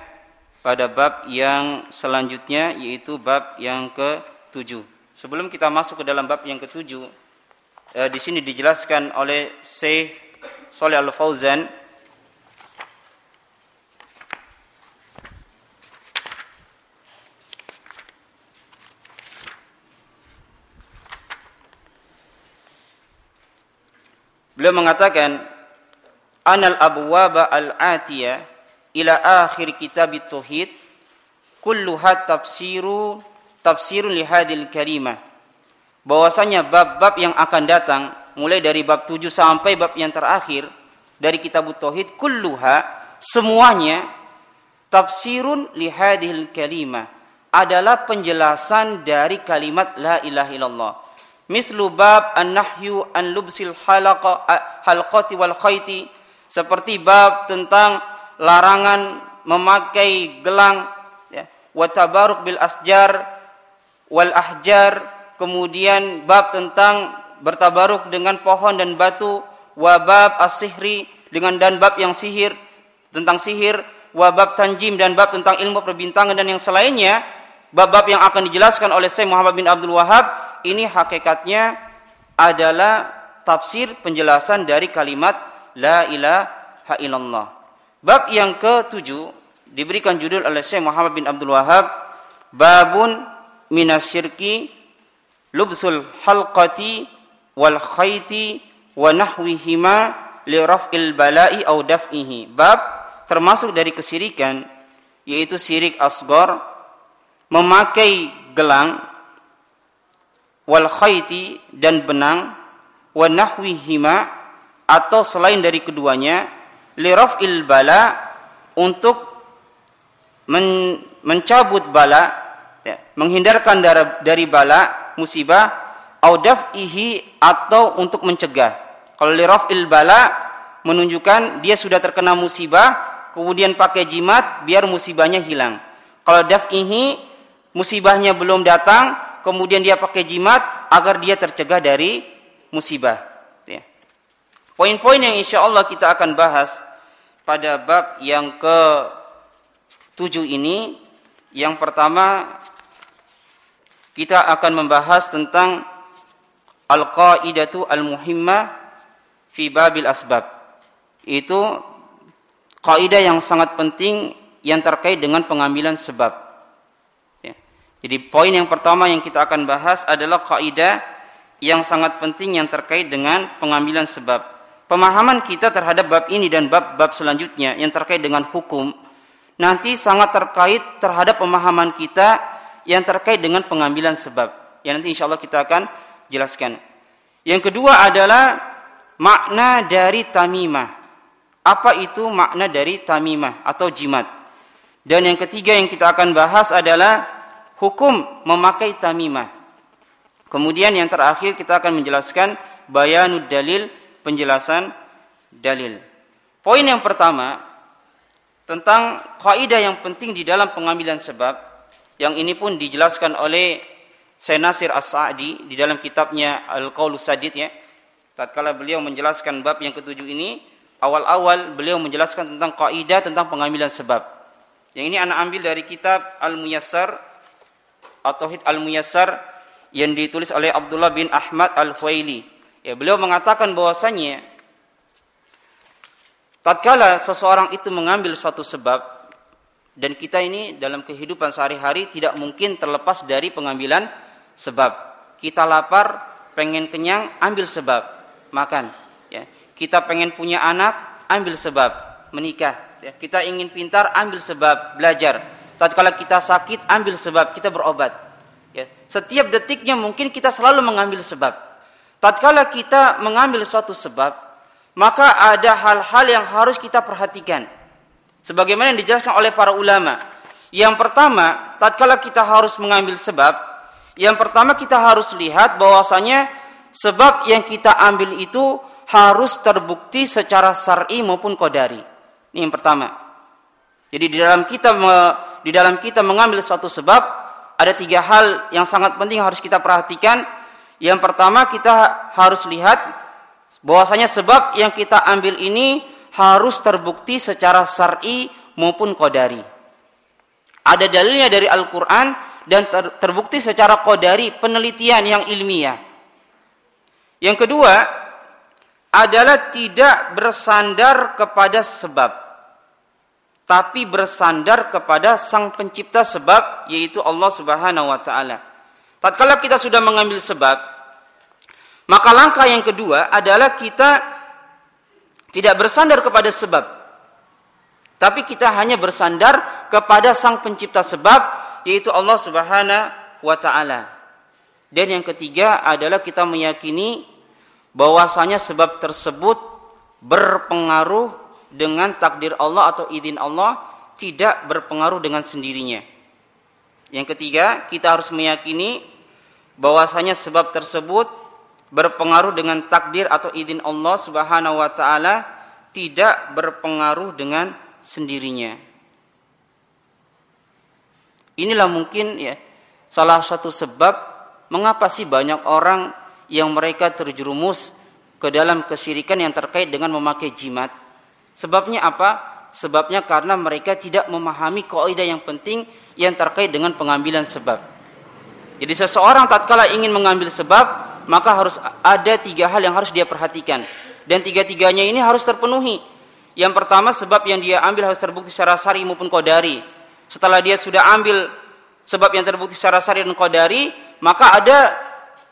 pada bab yang selanjutnya yaitu bab yang ke-7. Sebelum kita masuk ke dalam bab yang ke-7, uh, di sini dijelaskan oleh Syekh Saleh Al-Fauzan Beliau mengatakan anal abwaba al-atiyah ila akhir kitab tauhid kulluha tafsiru tafsirun li hadil kalimah bahwasanya bab-bab yang akan datang mulai dari bab 7 sampai bab yang terakhir dari kitab tauhid kulluha semuanya tafsirun li hadil kalimah adalah penjelasan dari kalimat la ilaha illallah. Mislu bab an-nahyu an lubsil halaqa halqati wal khayti seperti bab tentang larangan memakai gelang ya, wa tabaruk bil asjar wal ahjar. Kemudian bab tentang bertabaruk dengan pohon dan batu wabab as-sihri dengan dan bab yang sihir tentang sihir wabab tanjim dan bab tentang ilmu perbintangan dan yang selainnya bab-bab yang akan dijelaskan oleh Syekh Muhammad bin Abdul Wahab ini hakikatnya adalah tafsir penjelasan dari kalimat la ilaha illallah bab yang ketujuh diberikan judul oleh Syekh Muhammad bin Abdul Wahab babun minasyirki lubsul halqati wal khayti wa nahwihima li raf'il bala'i au daf'ihi. Bab termasuk dari kesirikan yaitu sirik asgor memakai gelang wal khayti dan benang wa nahwihima atau selain dari keduanya li raf'il bala untuk men mencabut bala ya, menghindarkan dari bala musibah audaf ihi atau untuk mencegah kalau lirafil bala menunjukkan dia sudah terkena musibah, kemudian pakai jimat biar musibahnya hilang. Kalau daf'ihi musibahnya belum datang, kemudian dia pakai jimat agar dia tercegah dari musibah. Ya. Poin-poin yang insya Allah kita akan bahas pada bab yang ke tujuh ini, yang pertama kita akan membahas tentang al-qaidatu al-muhimmah fi babil asbab. Itu kaidah yang sangat penting yang terkait dengan pengambilan sebab. Jadi poin yang pertama yang kita akan bahas adalah kaidah yang sangat penting yang terkait dengan pengambilan sebab. Pemahaman kita terhadap bab ini dan bab-bab selanjutnya yang terkait dengan hukum nanti sangat terkait terhadap pemahaman kita yang terkait dengan pengambilan sebab. Yang nanti insya Allah kita akan jelaskan. Yang kedua adalah makna dari tamimah. Apa itu makna dari tamimah atau jimat? Dan yang ketiga yang kita akan bahas adalah hukum memakai tamimah. Kemudian yang terakhir kita akan menjelaskan bayanud dalil, penjelasan dalil. Poin yang pertama tentang kaidah yang penting di dalam pengambilan sebab yang ini pun dijelaskan oleh Sayyid As-Sa'di di dalam kitabnya Al-Qaulus Sadid ya tatkala beliau menjelaskan bab yang ketujuh ini, awal-awal beliau menjelaskan tentang kaidah tentang pengambilan sebab. Yang ini anak ambil dari kitab Al-Muyassar atau Hid Al-Muyassar yang ditulis oleh Abdullah bin Ahmad Al-Huwaili. Ya, beliau mengatakan bahwasanya tatkala seseorang itu mengambil suatu sebab dan kita ini dalam kehidupan sehari-hari tidak mungkin terlepas dari pengambilan sebab. Kita lapar, pengen kenyang, ambil sebab makan. Ya. Kita pengen punya anak, ambil sebab menikah. Ya. Kita ingin pintar, ambil sebab belajar. Tatkala kita sakit, ambil sebab kita berobat. Ya. Setiap detiknya mungkin kita selalu mengambil sebab. Tatkala kita mengambil suatu sebab, maka ada hal-hal yang harus kita perhatikan. Sebagaimana yang dijelaskan oleh para ulama. Yang pertama, tatkala kita harus mengambil sebab, yang pertama kita harus lihat bahwasanya Sebab yang kita ambil itu harus terbukti secara syar'i maupun kodari. Ini yang pertama. Jadi di dalam kita di dalam kita mengambil suatu sebab ada tiga hal yang sangat penting harus kita perhatikan. Yang pertama kita harus lihat bahwasanya sebab yang kita ambil ini harus terbukti secara syar'i maupun kodari. Ada dalilnya dari Al-Quran dan terbukti secara kodari penelitian yang ilmiah. Yang kedua adalah tidak bersandar kepada sebab tapi bersandar kepada sang pencipta sebab yaitu Allah Subhanahu wa taala. Tatkala kita sudah mengambil sebab, maka langkah yang kedua adalah kita tidak bersandar kepada sebab. Tapi kita hanya bersandar kepada sang pencipta sebab yaitu Allah Subhanahu wa taala. Dan yang ketiga adalah kita meyakini bahwasanya sebab tersebut berpengaruh dengan takdir Allah atau izin Allah tidak berpengaruh dengan sendirinya. Yang ketiga, kita harus meyakini bahwasanya sebab tersebut berpengaruh dengan takdir atau izin Allah Subhanahu wa taala, tidak berpengaruh dengan sendirinya. Inilah mungkin ya salah satu sebab mengapa sih banyak orang yang mereka terjerumus ke dalam kesyirikan yang terkait dengan memakai jimat. Sebabnya apa? Sebabnya karena mereka tidak memahami kaidah yang penting yang terkait dengan pengambilan sebab. Jadi seseorang tatkala ingin mengambil sebab, maka harus ada tiga hal yang harus dia perhatikan. Dan tiga-tiganya ini harus terpenuhi. Yang pertama sebab yang dia ambil harus terbukti secara sari maupun kodari. Setelah dia sudah ambil sebab yang terbukti secara sari dan kodari, maka ada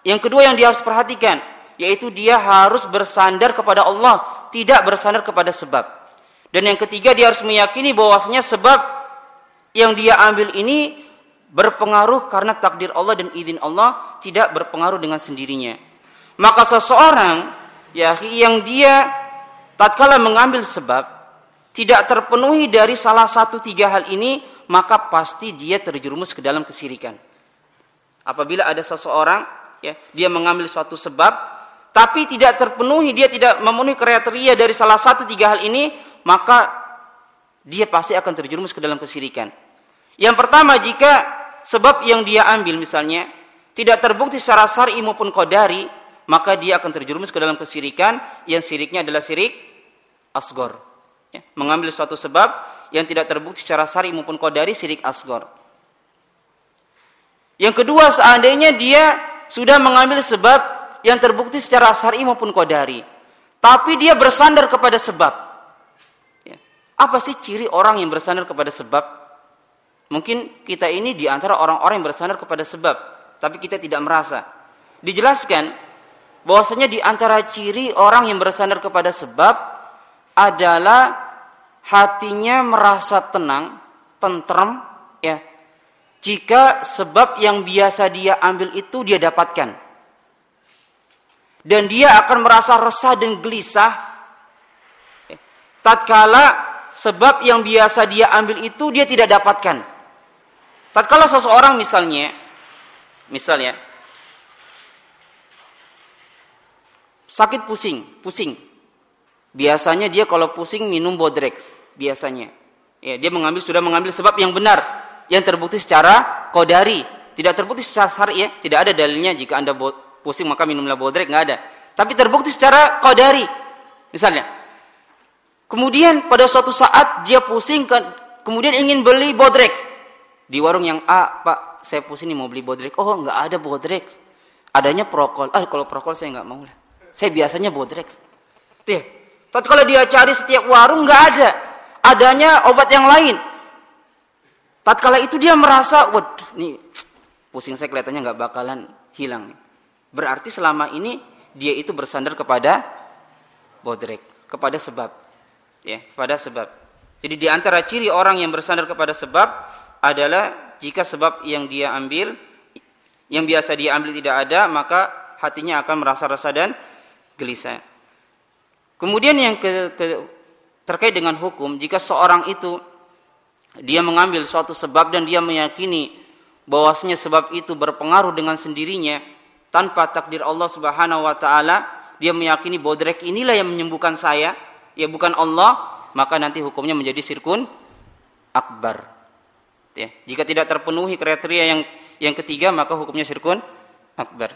yang kedua yang dia harus perhatikan, yaitu dia harus bersandar kepada Allah, tidak bersandar kepada sebab. Dan yang ketiga dia harus meyakini bahwasanya sebab yang dia ambil ini berpengaruh karena takdir Allah dan izin Allah tidak berpengaruh dengan sendirinya. Maka seseorang ya yang dia tatkala mengambil sebab tidak terpenuhi dari salah satu tiga hal ini, maka pasti dia terjerumus ke dalam kesirikan. Apabila ada seseorang ya dia mengambil suatu sebab tapi tidak terpenuhi, dia tidak memenuhi kriteria dari salah satu tiga hal ini, maka dia pasti akan terjerumus ke dalam kesirikan. Yang pertama jika sebab yang dia ambil misalnya tidak terbukti secara syar'i maupun qadari, maka dia akan terjerumus ke dalam kesirikan yang siriknya adalah sirik asgor. Ya, mengambil suatu sebab yang tidak terbukti secara syar'i maupun qadari sirik asgor. Yang kedua seandainya dia sudah mengambil sebab yang terbukti secara syar'i maupun qadari, tapi dia bersandar kepada sebab apa sih ciri orang yang bersandar kepada sebab? Mungkin kita ini di antara orang-orang yang bersandar kepada sebab, tapi kita tidak merasa. Dijelaskan bahwasanya di antara ciri orang yang bersandar kepada sebab adalah hatinya merasa tenang, tentrem, ya. Jika sebab yang biasa dia ambil itu dia dapatkan. Dan dia akan merasa resah dan gelisah tatkala sebab yang biasa dia ambil itu dia tidak dapatkan. Tatkala seseorang misalnya misalnya sakit pusing, pusing. Biasanya dia kalau pusing minum Bodrex biasanya. Ya, dia mengambil sudah mengambil sebab yang benar yang terbukti secara kodari, tidak terbukti secara syar'i ya, tidak ada dalilnya jika Anda pusing maka minumlah Bodrex nggak ada. Tapi terbukti secara kodari. Misalnya, Kemudian pada suatu saat dia pusing kan, kemudian ingin beli bodrek di warung yang A, Pak, saya pusing nih mau beli bodrek. Oh, nggak ada bodrek. Adanya prokol. Ah, kalau prokol saya nggak mau lah. Saya biasanya bodrek. Tuh. Tapi kalau dia cari setiap warung nggak ada. Adanya obat yang lain. Tatkala itu dia merasa, waduh, nih pusing saya kelihatannya nggak bakalan hilang. Berarti selama ini dia itu bersandar kepada bodrek, kepada sebab ya pada sebab. Jadi di antara ciri orang yang bersandar kepada sebab adalah jika sebab yang dia ambil yang biasa dia ambil tidak ada, maka hatinya akan merasa rasa dan gelisah. Kemudian yang ke, ke, terkait dengan hukum, jika seorang itu dia mengambil suatu sebab dan dia meyakini bahwasanya sebab itu berpengaruh dengan sendirinya tanpa takdir Allah Subhanahu wa taala, dia meyakini bodrek inilah yang menyembuhkan saya, ya bukan Allah, maka nanti hukumnya menjadi sirkun akbar. Ya, jika tidak terpenuhi kriteria yang yang ketiga, maka hukumnya sirkun akbar.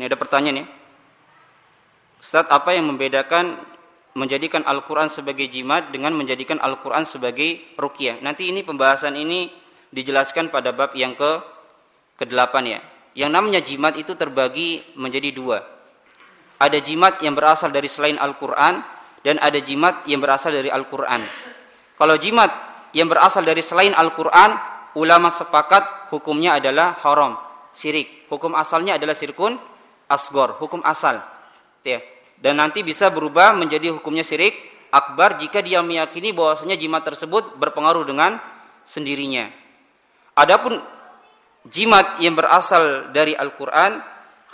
Ini ada pertanyaan ya. Ustaz, apa yang membedakan menjadikan Al-Quran sebagai jimat dengan menjadikan Al-Quran sebagai rukyah. Nanti ini pembahasan ini dijelaskan pada bab yang ke ke-8 ya. Yang namanya jimat itu terbagi menjadi dua. Ada jimat yang berasal dari selain Al-Quran dan ada jimat yang berasal dari Al-Quran. Kalau jimat yang berasal dari selain Al-Quran, ulama sepakat hukumnya adalah haram, sirik. Hukum asalnya adalah sirkun asgor, hukum asal. Ya dan nanti bisa berubah menjadi hukumnya syirik akbar jika dia meyakini bahwasanya jimat tersebut berpengaruh dengan sendirinya. Adapun jimat yang berasal dari Al-Qur'an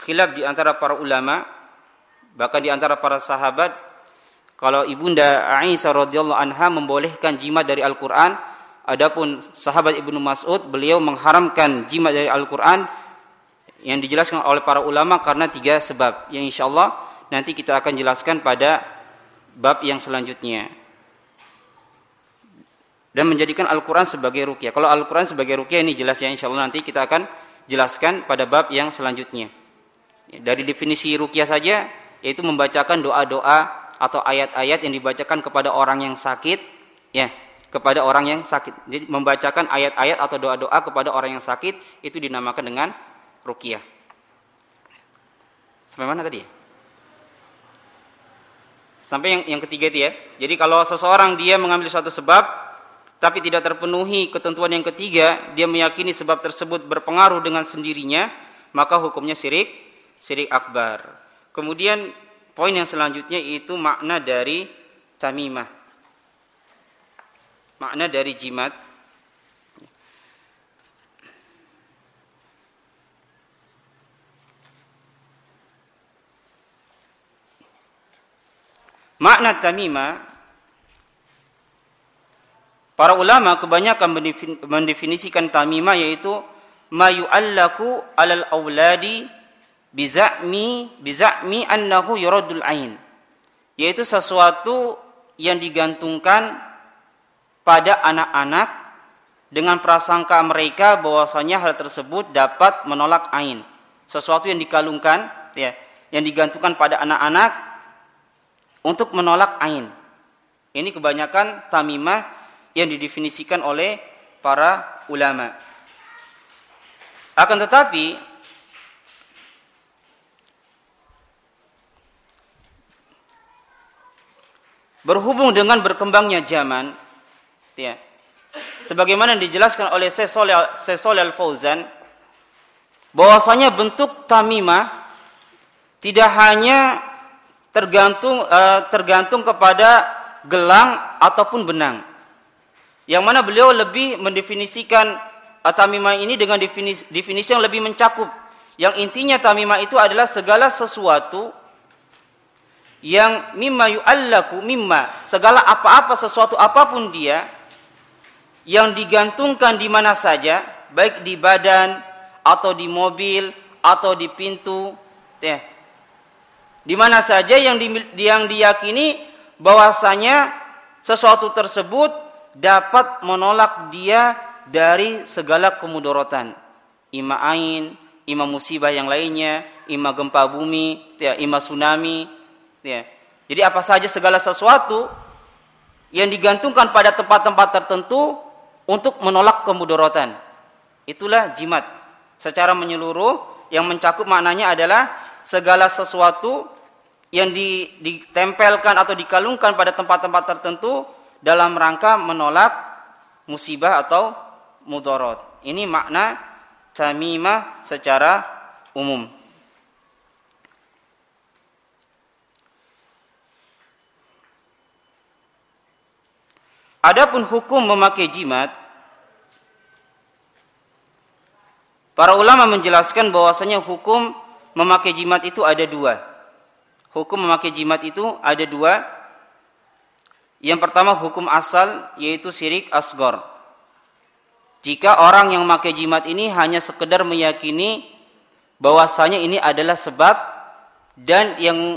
khilaf di antara para ulama Bahkan di antara para sahabat kalau ibunda Aisyah radhiyallahu anha membolehkan jimat dari Al-Qur'an, adapun sahabat Ibnu Mas'ud beliau mengharamkan jimat dari Al-Qur'an yang dijelaskan oleh para ulama karena tiga sebab yang insyaallah nanti kita akan jelaskan pada bab yang selanjutnya dan menjadikan Al-Quran sebagai rukyah. Kalau Al-Quran sebagai rukyah ini jelas ya insya Allah nanti kita akan jelaskan pada bab yang selanjutnya. Dari definisi rukyah saja yaitu membacakan doa-doa atau ayat-ayat yang dibacakan kepada orang yang sakit ya kepada orang yang sakit. Jadi membacakan ayat-ayat atau doa-doa kepada orang yang sakit itu dinamakan dengan rukyah. Sampai mana tadi ya? Sampai yang yang ketiga itu ya. Jadi kalau seseorang dia mengambil suatu sebab tapi tidak terpenuhi ketentuan yang ketiga, dia meyakini sebab tersebut berpengaruh dengan sendirinya, maka hukumnya syirik, syirik akbar. Kemudian poin yang selanjutnya itu makna dari tamimah. Makna dari jimat. Makna tamimah Para ulama kebanyakan mendefinisikan tamimah yaitu ma yu'allaku alal auladi biza'mi biza'mi annahu yuradul ain. Yaitu sesuatu yang digantungkan pada anak-anak dengan prasangka mereka bahwasanya hal tersebut dapat menolak ain. Sesuatu yang dikalungkan ya, yang digantungkan pada anak-anak untuk menolak ain. Ini kebanyakan tamimah yang didefinisikan oleh para ulama. Akan tetapi berhubung dengan berkembangnya zaman ya sebagaimana dijelaskan oleh Syekh Al-Fauzan bahwasanya bentuk tamimah tidak hanya tergantung uh, tergantung kepada gelang ataupun benang yang mana beliau lebih mendefinisikan uh, tamimah ini dengan definisi, definisi yang lebih mencakup. Yang intinya tamimah itu adalah segala sesuatu yang mimma yu'allaku mimma segala apa-apa sesuatu apa pun dia yang digantungkan di mana saja baik di badan atau di mobil atau di pintu ya di mana saja yang di, yang diyakini bahwasanya sesuatu tersebut dapat menolak dia dari segala kemudorotan. Ima ain, ima musibah yang lainnya, ima gempa bumi, ya, ima tsunami. Ya. Jadi apa saja segala sesuatu yang digantungkan pada tempat-tempat tertentu untuk menolak kemudorotan. Itulah jimat. Secara menyeluruh yang mencakup maknanya adalah segala sesuatu yang ditempelkan atau dikalungkan pada tempat-tempat tertentu dalam rangka menolak musibah atau mudorot. Ini makna tamimah secara umum. Adapun hukum memakai jimat, para ulama menjelaskan bahwasanya hukum memakai jimat itu ada dua. Hukum memakai jimat itu ada dua. Yang pertama hukum asal yaitu syirik asgor. Jika orang yang memakai jimat ini hanya sekedar meyakini bahwasanya ini adalah sebab dan yang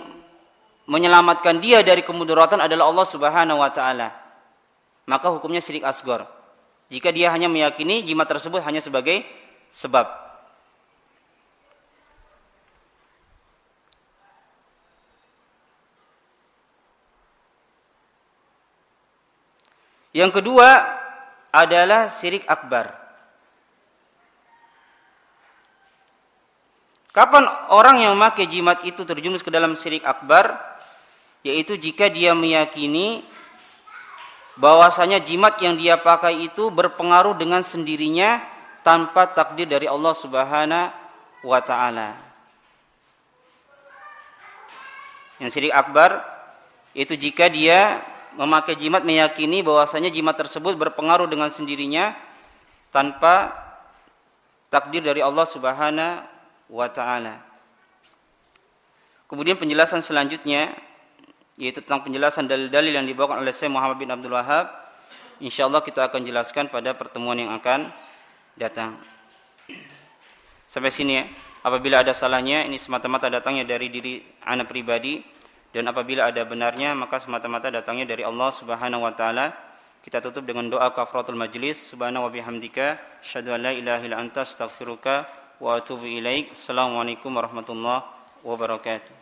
menyelamatkan dia dari kemudaratan adalah Allah Subhanahu wa taala. Maka hukumnya syirik asgor. Jika dia hanya meyakini jimat tersebut hanya sebagai sebab. Yang kedua adalah syirik akbar. Kapan orang yang memakai jimat itu terjumus ke dalam syirik akbar? Yaitu jika dia meyakini bahwasanya jimat yang dia pakai itu berpengaruh dengan sendirinya tanpa takdir dari Allah Subhanahu wa taala. Yang syirik akbar itu jika dia memakai jimat meyakini bahwasanya jimat tersebut berpengaruh dengan sendirinya tanpa takdir dari Allah Subhanahu wa taala. Kemudian penjelasan selanjutnya yaitu tentang penjelasan dalil-dalil yang dibawakan oleh Syekh Muhammad bin Abdul Wahab. Insyaallah kita akan jelaskan pada pertemuan yang akan datang. Sampai sini ya. Apabila ada salahnya ini semata-mata datangnya dari diri anak pribadi dan apabila ada benarnya maka semata-mata datangnya dari Allah Subhanahu wa taala. Kita tutup dengan doa kafaratul majlis. Subhanahu wa bihamdika asyhadu an la ilaha illa anta astaghfiruka wa atubu ilaik. Assalamualaikum warahmatullahi wabarakatuh.